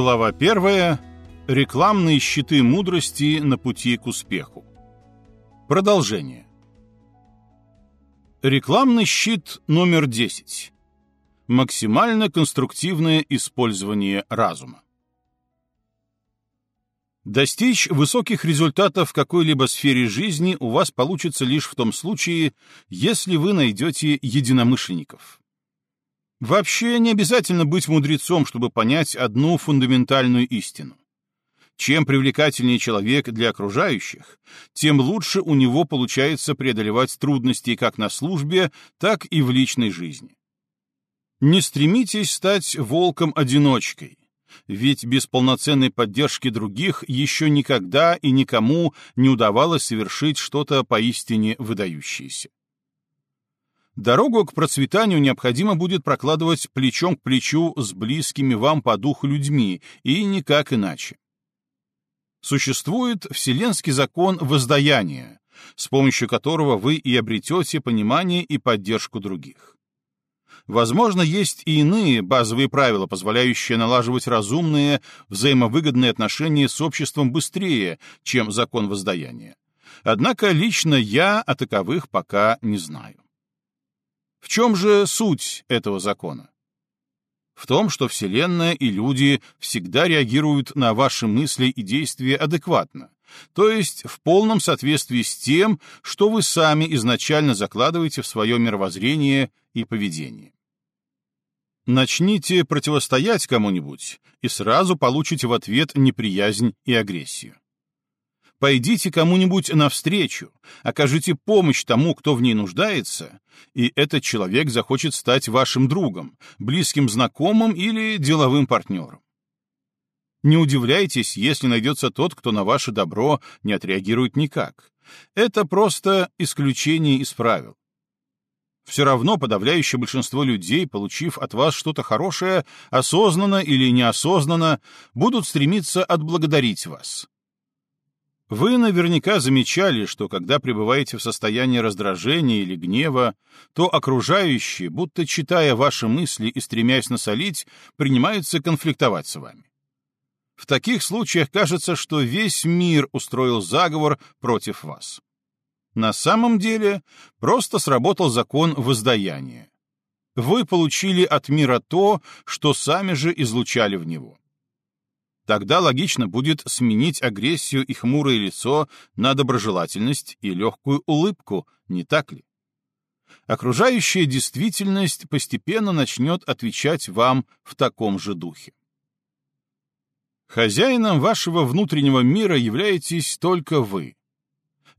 Глава первая. Рекламные щиты мудрости на пути к успеху. Продолжение. Рекламный щит номер 10. Максимально конструктивное использование разума. Достичь высоких результатов в какой-либо сфере жизни у вас получится лишь в том случае, если вы найдете единомышленников. Вообще не обязательно быть мудрецом, чтобы понять одну фундаментальную истину. Чем привлекательнее человек для окружающих, тем лучше у него получается преодолевать трудности как на службе, так и в личной жизни. Не стремитесь стать волком-одиночкой, ведь без полноценной поддержки других еще никогда и никому не удавалось совершить что-то поистине выдающееся. Дорогу к процветанию необходимо будет прокладывать плечом к плечу с близкими вам по духу людьми, и никак иначе. Существует вселенский закон воздаяния, с помощью которого вы и обретете понимание и поддержку других. Возможно, есть и иные базовые правила, позволяющие налаживать разумные, взаимовыгодные отношения с обществом быстрее, чем закон воздаяния. Однако лично я о таковых пока не знаю. В чем же суть этого закона? В том, что Вселенная и люди всегда реагируют на ваши мысли и действия адекватно, то есть в полном соответствии с тем, что вы сами изначально закладываете в свое мировоззрение и поведение. Начните противостоять кому-нибудь, и сразу получите в ответ неприязнь и агрессию. Пойдите кому-нибудь навстречу, окажите помощь тому, кто в ней нуждается, и этот человек захочет стать вашим другом, близким знакомым или деловым партнером. Не удивляйтесь, если найдется тот, кто на ваше добро не отреагирует никак. Это просто исключение из правил. Все равно подавляющее большинство людей, получив от вас что-то хорошее, осознанно или неосознанно, будут стремиться отблагодарить вас. Вы наверняка замечали, что когда пребываете в состоянии раздражения или гнева, то окружающие, будто читая ваши мысли и стремясь насолить, принимаются конфликтовать с вами. В таких случаях кажется, что весь мир устроил заговор против вас. На самом деле просто сработал закон воздаяния. Вы получили от мира то, что сами же излучали в него. Тогда логично будет сменить агрессию и хмурое лицо на доброжелательность и легкую улыбку, не так ли? Окружающая действительность постепенно начнет отвечать вам в таком же духе. Хозяином вашего внутреннего мира являетесь только вы.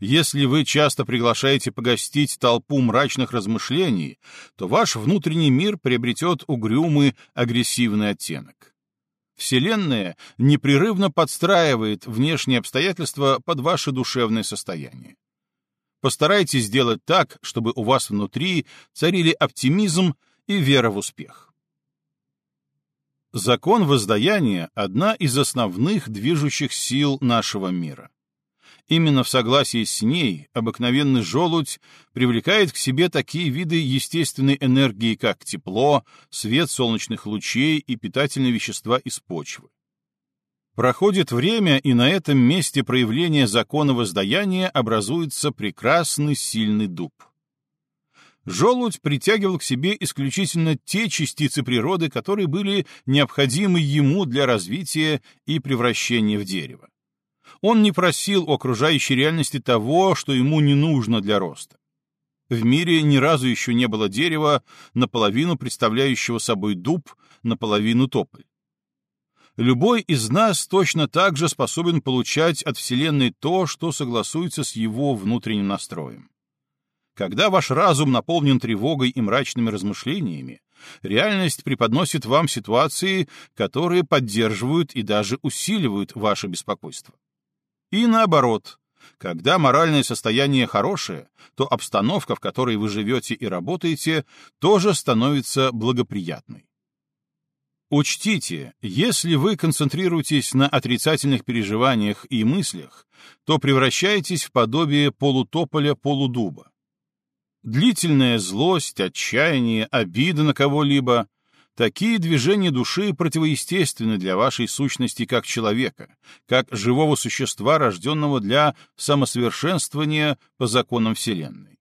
Если вы часто приглашаете погостить толпу мрачных размышлений, то ваш внутренний мир приобретет угрюмый, агрессивный оттенок. Вселенная непрерывно подстраивает внешние обстоятельства под ваше душевное состояние. Постарайтесь сделать так, чтобы у вас внутри царили оптимизм и вера в успех. Закон воздаяния — одна из основных движущих сил нашего мира. Именно в согласии с ней обыкновенный желудь привлекает к себе такие виды естественной энергии, как тепло, свет солнечных лучей и питательные вещества из почвы. Проходит время, и на этом месте проявления закона воздаяния образуется прекрасный сильный дуб. Желудь притягивал к себе исключительно те частицы природы, которые были необходимы ему для развития и превращения в дерево. Он не просил у окружающей реальности того, что ему не нужно для роста. В мире ни разу еще не было дерева, наполовину представляющего собой дуб, наполовину тополь. Любой из нас точно так же способен получать от Вселенной то, что согласуется с его внутренним настроем. Когда ваш разум наполнен тревогой и мрачными размышлениями, реальность преподносит вам ситуации, которые поддерживают и даже усиливают ваше беспокойство. И наоборот, когда моральное состояние хорошее, то обстановка, в которой вы живете и работаете, тоже становится благоприятной. Учтите, если вы концентрируетесь на отрицательных переживаниях и мыслях, то превращаетесь в подобие полутополя-полудуба. Длительная злость, отчаяние, обида на кого-либо Такие движения души противоестественны для вашей сущности как человека, как живого существа, рожденного для самосовершенствования по законам Вселенной.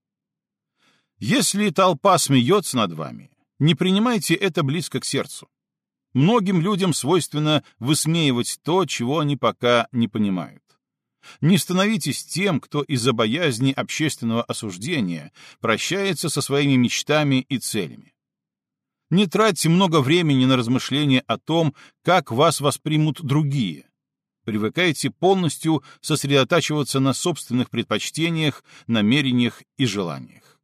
Если толпа смеется над вами, не принимайте это близко к сердцу. Многим людям свойственно высмеивать то, чего они пока не понимают. Не становитесь тем, кто из-за боязни общественного осуждения прощается со своими мечтами и целями. Не тратьте много времени на размышления о том, как вас воспримут другие. Привыкайте полностью сосредотачиваться на собственных предпочтениях, намерениях и желаниях.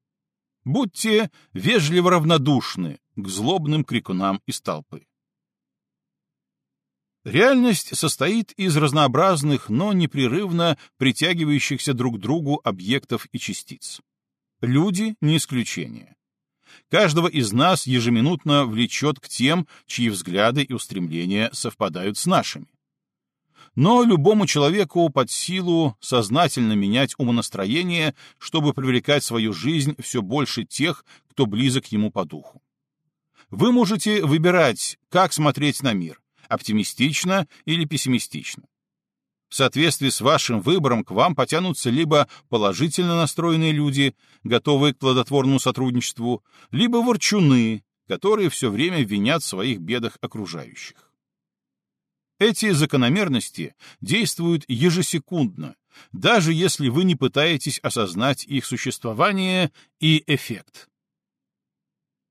Будьте вежливо равнодушны к злобным крикунам из толпы. Реальность состоит из разнообразных, но непрерывно притягивающихся друг к другу объектов и частиц. Люди — не исключение. Каждого из нас ежеминутно влечет к тем, чьи взгляды и устремления совпадают с нашими. Но любому человеку под силу сознательно менять умонастроение, чтобы привлекать в свою жизнь все больше тех, кто близок ему по духу. Вы можете выбирать, как смотреть на мир — оптимистично или пессимистично. В соответствии с вашим выбором к вам потянутся либо положительно настроенные люди, готовые к плодотворному сотрудничеству, либо ворчуны, которые все время винят в своих бедах окружающих. Эти закономерности действуют ежесекундно, даже если вы не пытаетесь осознать их существование и эффект.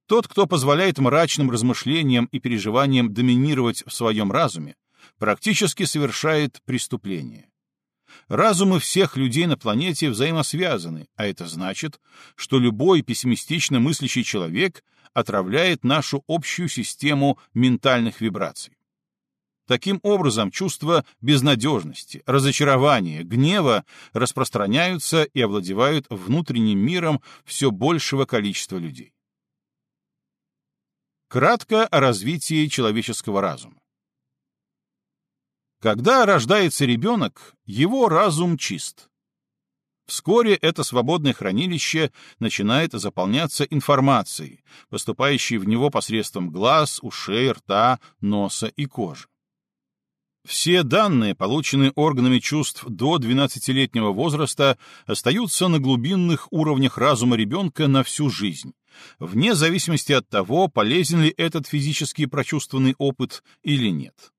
Тот, кто позволяет мрачным размышлениям и переживаниям доминировать в своем разуме, практически совершает преступление. Разумы всех людей на планете взаимосвязаны, а это значит, что любой пессимистично мыслящий человек отравляет нашу общую систему ментальных вибраций. Таким образом, чувства безнадежности, разочарования, гнева распространяются и овладевают внутренним миром все большего количества людей. Кратко о развитии человеческого разума. Когда рождается ребенок, его разум чист. Вскоре это свободное хранилище начинает заполняться информацией, поступающей в него посредством глаз, ушей, рта, носа и кожи. Все данные, полученные органами чувств до 12-летнего возраста, остаются на глубинных уровнях разума ребенка на всю жизнь, вне зависимости от того, полезен ли этот физически прочувствованный опыт или нет.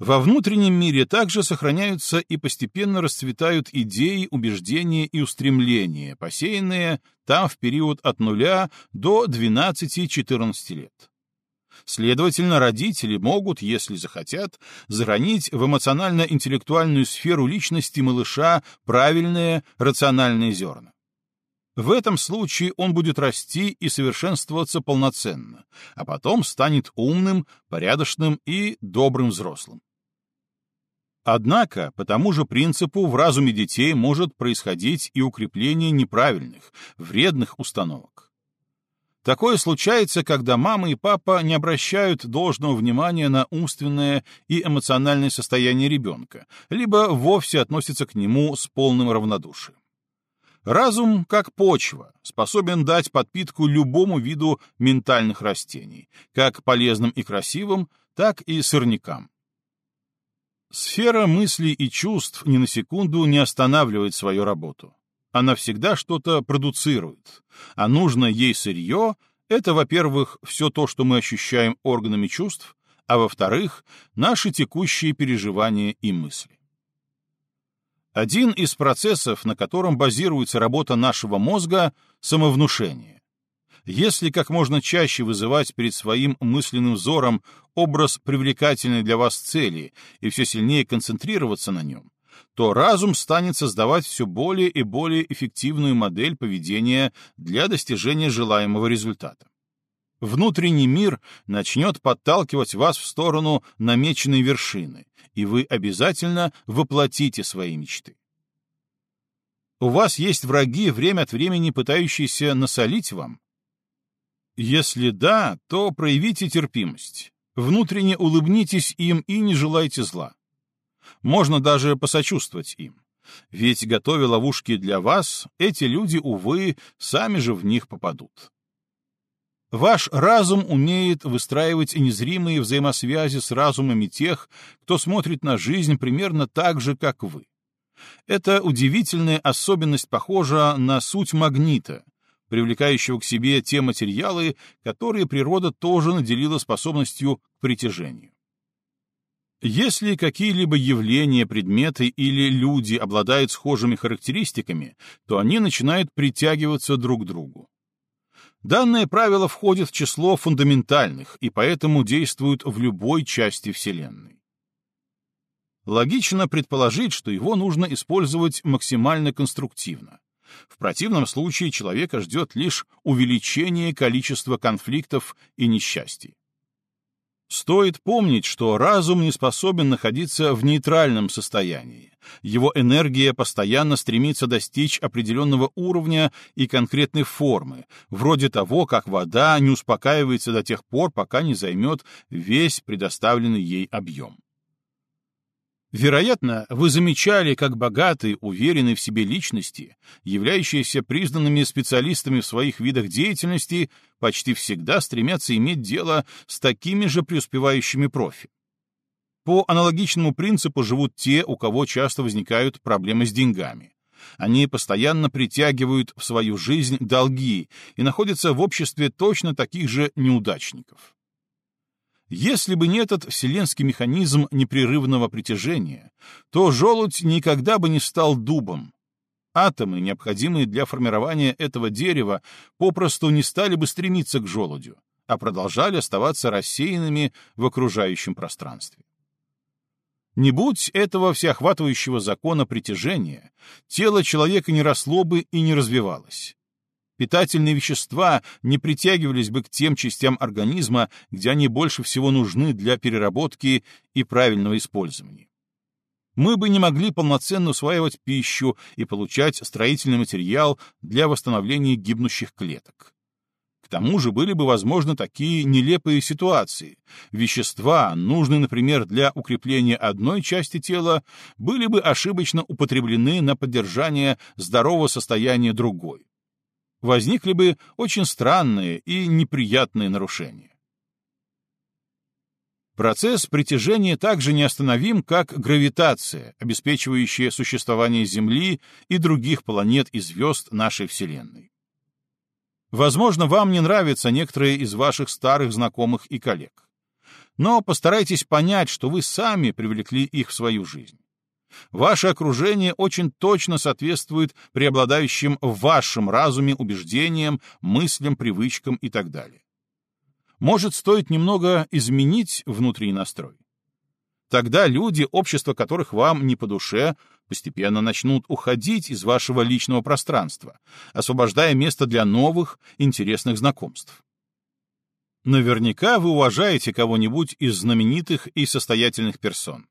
Во внутреннем мире также сохраняются и постепенно расцветают идеи, убеждения и устремления, посеянные там в период от нуля до 12-14 лет. Следовательно, родители могут, если захотят, заронить в эмоционально-интеллектуальную сферу личности малыша правильные рациональные зерна. В этом случае он будет расти и совершенствоваться полноценно, а потом станет умным, порядочным и добрым взрослым. Однако, по тому же принципу в разуме детей может происходить и укрепление неправильных, вредных установок. Такое случается, когда мама и папа не обращают должного внимания на умственное и эмоциональное состояние ребенка, либо вовсе относятся к нему с полным равнодушием. Разум, как почва, способен дать подпитку любому виду ментальных растений, как полезным и красивым, так и сорнякам. Сфера мыслей и чувств ни на секунду не останавливает свою работу. Она всегда что-то продуцирует, а нужно ей сырье — это, во-первых, все то, что мы ощущаем органами чувств, а во-вторых, наши текущие переживания и мысли. Один из процессов, на котором базируется работа нашего мозга — самовнушение. Если как можно чаще вызывать перед своим мысленным взором образ привлекательной для вас цели и все сильнее концентрироваться на нем, то разум станет создавать все более и более эффективную модель поведения для достижения желаемого результата. Внутренний мир начнет подталкивать вас в сторону намеченной вершины, и вы обязательно воплотите свои мечты. У вас есть враги, время от времени пытающиеся насолить вам, если да, то проявите терпимость. Внутренне улыбнитесь им и не желайте зла. Можно даже посочувствовать им. Ведь, готовя ловушки для вас, эти люди, увы, сами же в них попадут. Ваш разум умеет выстраивать незримые взаимосвязи с разумами тех, кто смотрит на жизнь примерно так же, как вы. Эта удивительная особенность похожа на суть магнита, привлекающего к себе те материалы, которые природа тоже наделила способностью к притяжению. Если какие-либо явления, предметы или люди обладают схожими характеристиками, то они начинают притягиваться друг к другу. Данное правило входит в число фундаментальных и поэтому действует в любой части Вселенной. Логично предположить, что его нужно использовать максимально конструктивно. В противном случае человека ждет лишь увеличение количества конфликтов и несчастий. Стоит помнить, что разум не способен находиться в нейтральном состоянии. Его энергия постоянно стремится достичь определенного уровня и конкретной формы, вроде того, как вода не успокаивается до тех пор, пока не займет весь предоставленный ей объем. Вероятно, вы замечали, как богатые, уверенные в себе личности, являющиеся признанными специалистами в своих видах деятельности, почти всегда стремятся иметь дело с такими же преуспевающими профи. По аналогичному принципу живут те, у кого часто возникают проблемы с деньгами. Они постоянно притягивают в свою жизнь долги и находятся в обществе точно таких же неудачников. Если бы не этот вселенский механизм непрерывного притяжения, то желудь никогда бы не стал дубом. Атомы, необходимые для формирования этого дерева, попросту не стали бы стремиться к желудю, а продолжали оставаться рассеянными в окружающем пространстве. Не будь этого всеохватывающего закона притяжения, тело человека не росло бы и не развивалось питательные вещества не притягивались бы к тем частям организма, где они больше всего нужны для переработки и правильного использования. Мы бы не могли полноценно усваивать пищу и получать строительный материал для восстановления гибнущих клеток. К тому же были бы возможны такие нелепые ситуации. Вещества, нужные, например, для укрепления одной части тела, были бы ошибочно употреблены на поддержание здорового состояния другой возникли бы очень странные и неприятные нарушения. Процесс притяжения также неостановим, как гравитация, обеспечивающая существование Земли и других планет и звезд нашей Вселенной. Возможно, вам не нравятся некоторые из ваших старых знакомых и коллег. Но постарайтесь понять, что вы сами привлекли их в свою жизнь. Ваше окружение очень точно соответствует преобладающим в вашем разуме убеждениям, мыслям, привычкам и так далее. Может, стоит немного изменить внутренний настрой? Тогда люди, общество которых вам не по душе, постепенно начнут уходить из вашего личного пространства, освобождая место для новых, интересных знакомств. Наверняка вы уважаете кого-нибудь из знаменитых и состоятельных персон.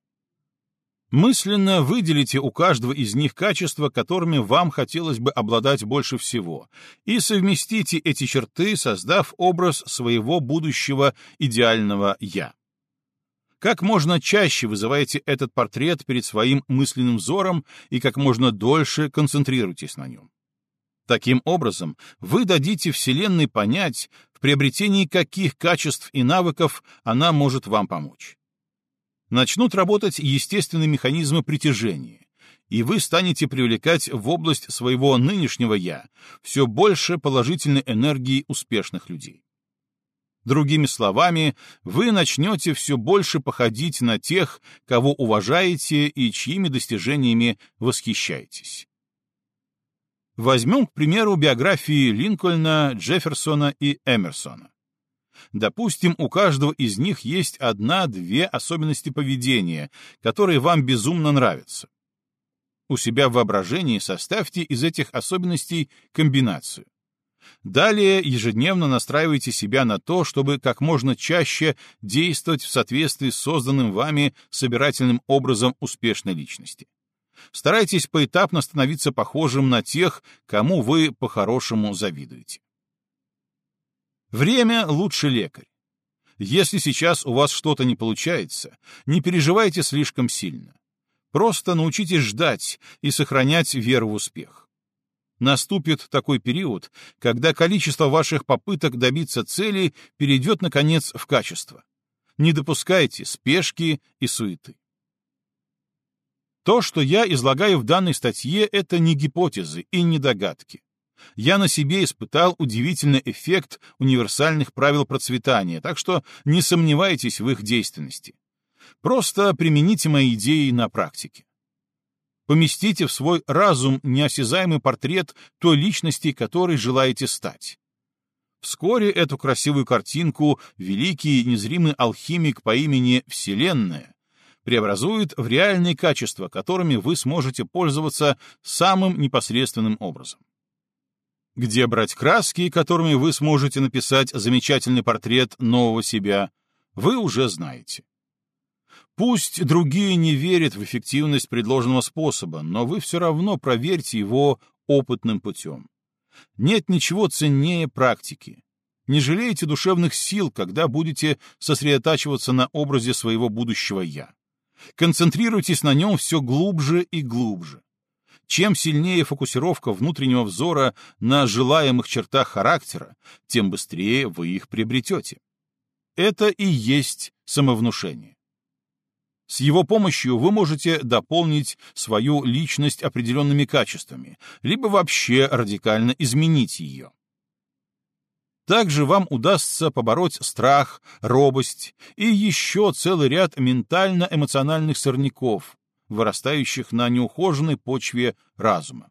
Мысленно выделите у каждого из них качества, которыми вам хотелось бы обладать больше всего, и совместите эти черты, создав образ своего будущего идеального «я». Как можно чаще вызывайте этот портрет перед своим мысленным взором и как можно дольше концентрируйтесь на нем. Таким образом, вы дадите Вселенной понять, в приобретении каких качеств и навыков она может вам помочь начнут работать естественные механизмы притяжения, и вы станете привлекать в область своего нынешнего «я» все больше положительной энергии успешных людей. Другими словами, вы начнете все больше походить на тех, кого уважаете и чьими достижениями восхищаетесь. Возьмем, к примеру, биографии Линкольна, Джефферсона и Эмерсона. Допустим, у каждого из них есть одна-две особенности поведения, которые вам безумно нравятся. У себя в воображении составьте из этих особенностей комбинацию. Далее ежедневно настраивайте себя на то, чтобы как можно чаще действовать в соответствии с созданным вами собирательным образом успешной личности. Старайтесь поэтапно становиться похожим на тех, кому вы по-хорошему завидуете. Время лучше лекарь. Если сейчас у вас что-то не получается, не переживайте слишком сильно. Просто научитесь ждать и сохранять веру в успех. Наступит такой период, когда количество ваших попыток добиться цели перейдет, наконец, в качество. Не допускайте спешки и суеты. То, что я излагаю в данной статье, это не гипотезы и не догадки. Я на себе испытал удивительный эффект универсальных правил процветания, так что не сомневайтесь в их действенности. Просто примените мои идеи на практике. Поместите в свой разум неосязаемый портрет той личности, которой желаете стать. Вскоре эту красивую картинку великий незримый алхимик по имени Вселенная преобразует в реальные качества, которыми вы сможете пользоваться самым непосредственным образом. Где брать краски, которыми вы сможете написать замечательный портрет нового себя, вы уже знаете. Пусть другие не верят в эффективность предложенного способа, но вы все равно проверьте его опытным путем. Нет ничего ценнее практики. Не жалейте душевных сил, когда будете сосредотачиваться на образе своего будущего «я». Концентрируйтесь на нем все глубже и глубже. Чем сильнее фокусировка внутреннего взора на желаемых чертах характера, тем быстрее вы их приобретете. Это и есть самовнушение. С его помощью вы можете дополнить свою личность определенными качествами, либо вообще радикально изменить ее. Также вам удастся побороть страх, робость и еще целый ряд ментально-эмоциональных сорняков, вырастающих на неухоженной почве разума.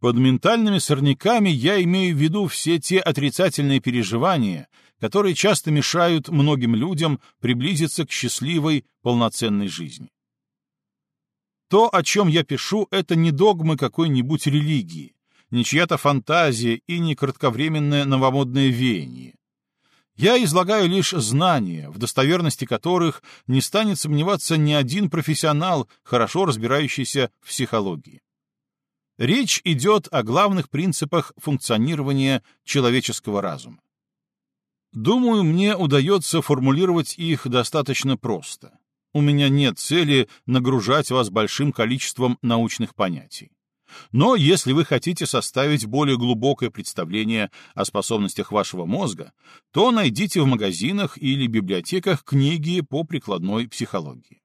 Под ментальными сорняками я имею в виду все те отрицательные переживания, которые часто мешают многим людям приблизиться к счастливой, полноценной жизни. То, о чем я пишу, это не догмы какой-нибудь религии, не чья-то фантазия и не кратковременное новомодное веяние. Я излагаю лишь знания, в достоверности которых не станет сомневаться ни один профессионал, хорошо разбирающийся в психологии. Речь идет о главных принципах функционирования человеческого разума. Думаю, мне удается формулировать их достаточно просто. У меня нет цели нагружать вас большим количеством научных понятий. Но если вы хотите составить более глубокое представление о способностях вашего мозга, то найдите в магазинах или библиотеках книги по прикладной психологии.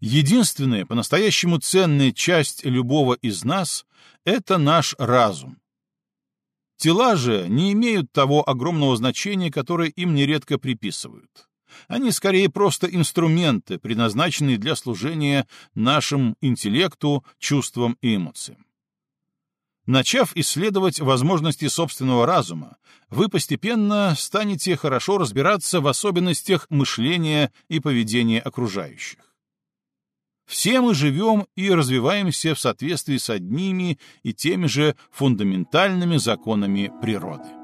Единственная по-настоящему ценная часть любого из нас — это наш разум, Тела же не имеют того огромного значения, которое им нередко приписывают. Они скорее просто инструменты, предназначенные для служения нашим интеллекту, чувствам и эмоциям. Начав исследовать возможности собственного разума, вы постепенно станете хорошо разбираться в особенностях мышления и поведения окружающих. Все мы живем и развиваемся в соответствии с одними и теми же фундаментальными законами природы.